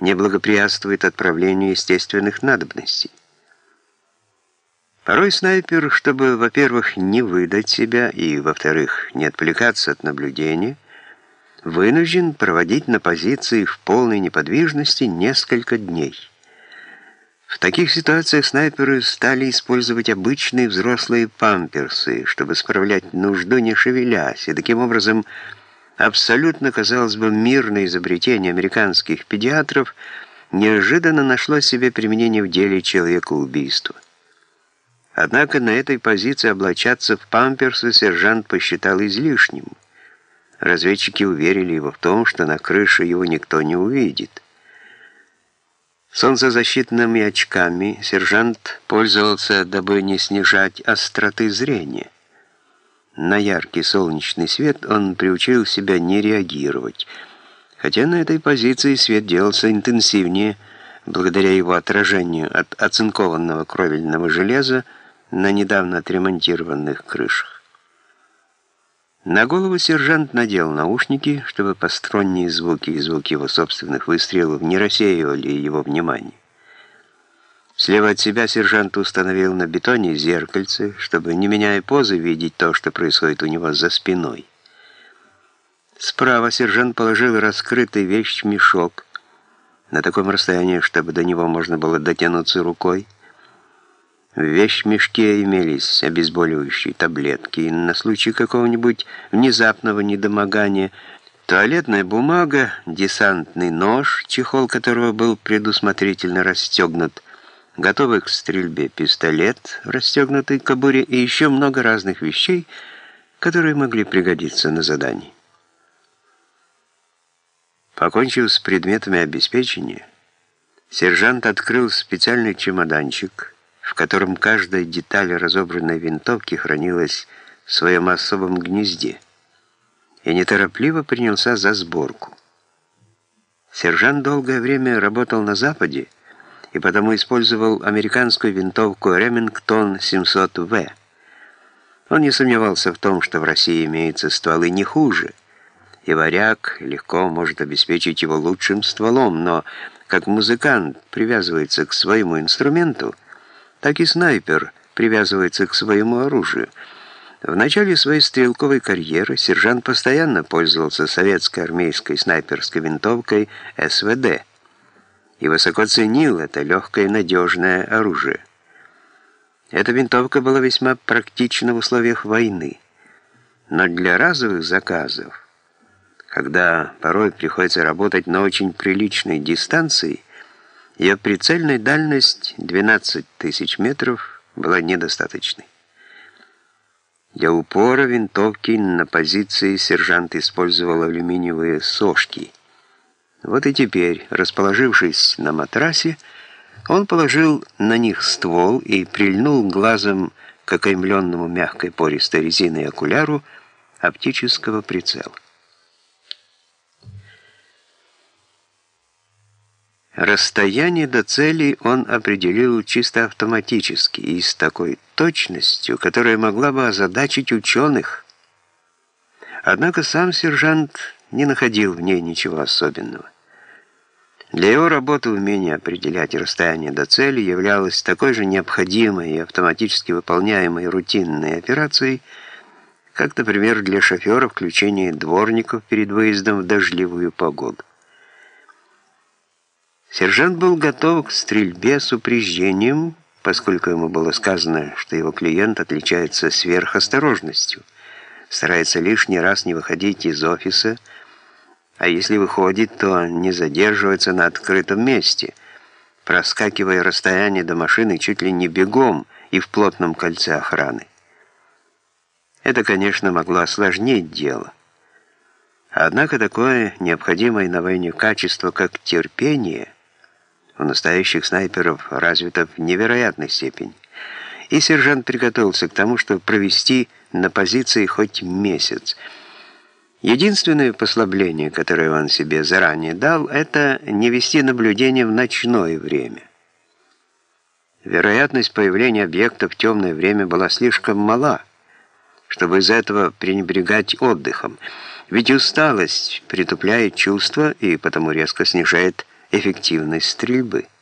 не благоприятствует отправлению естественных надобностей. Порой снайпер, чтобы, во-первых, не выдать себя и, во-вторых, не отвлекаться от наблюдения, вынужден проводить на позиции в полной неподвижности несколько дней. В таких ситуациях снайперы стали использовать обычные взрослые памперсы, чтобы справлять нужду не шевелясь, и таким образом абсолютно, казалось бы, мирное изобретение американских педиатров неожиданно нашло себе применение в деле человека-убийства. Однако на этой позиции облачаться в памперсы сержант посчитал излишним. Разведчики уверили его в том, что на крыше его никто не увидит. Солнцезащитными очками сержант пользовался, дабы не снижать остроты зрения. На яркий солнечный свет он приучил себя не реагировать, хотя на этой позиции свет делался интенсивнее, благодаря его отражению от оцинкованного кровельного железа на недавно отремонтированных крышах. На голову сержант надел наушники, чтобы посторонние звуки и звуки его собственных выстрелов не рассеивали его внимание. Слева от себя сержант установил на бетоне зеркальце, чтобы, не меняя позы, видеть то, что происходит у него за спиной. Справа сержант положил раскрытый вещмешок на таком расстоянии, чтобы до него можно было дотянуться рукой. В вещмешке имелись обезболивающие таблетки на случай какого-нибудь внезапного недомогания, туалетная бумага, десантный нож, чехол которого был предусмотрительно расстегнут, готовый к стрельбе пистолет, расстегнутый к кобуре и еще много разных вещей, которые могли пригодиться на задании. Покончив с предметами обеспечения, сержант открыл специальный чемоданчик – в котором каждая деталь разобранной винтовки хранилась в своем особом гнезде, и неторопливо принялся за сборку. Сержант долгое время работал на Западе и потому использовал американскую винтовку Ремингтон 700В. Он не сомневался в том, что в России имеются стволы не хуже, и варяг легко может обеспечить его лучшим стволом, но как музыкант привязывается к своему инструменту, так и снайпер привязывается к своему оружию. В начале своей стрелковой карьеры сержант постоянно пользовался советской армейской снайперской винтовкой СВД и высоко ценил это легкое надежное оружие. Эта винтовка была весьма практична в условиях войны, но для разовых заказов, когда порой приходится работать на очень приличной дистанции, ее прицельная дальность 12 тысяч метров была недостаточной. Для упора винтовки на позиции сержант использовал алюминиевые сошки. Вот и теперь, расположившись на матрасе, он положил на них ствол и прильнул глазом к окаймленному мягкой пористой резиной окуляру оптического прицела. Расстояние до цели он определил чисто автоматически и с такой точностью, которая могла бы озадачить ученых. Однако сам сержант не находил в ней ничего особенного. Для его работы умение определять расстояние до цели являлось такой же необходимой и автоматически выполняемой рутинной операцией, как, например, для шофера включение дворников перед выездом в дождливую погоду. Сержант был готов к стрельбе с упреждением, поскольку ему было сказано, что его клиент отличается сверхосторожностью, старается лишний раз не выходить из офиса, а если выходит, то не задерживается на открытом месте, проскакивая расстояние до машины чуть ли не бегом и в плотном кольце охраны. Это, конечно, могло осложнить дело. Однако такое необходимое на войне качество, как терпение – у настоящих снайперов развито в невероятной степени. И сержант приготовился к тому, чтобы провести на позиции хоть месяц. Единственное послабление, которое он себе заранее дал, это не вести наблюдение в ночное время. Вероятность появления объекта в темное время была слишком мала, чтобы из этого пренебрегать отдыхом, ведь усталость притупляет чувства и потому резко снижает эффективность стрельбы –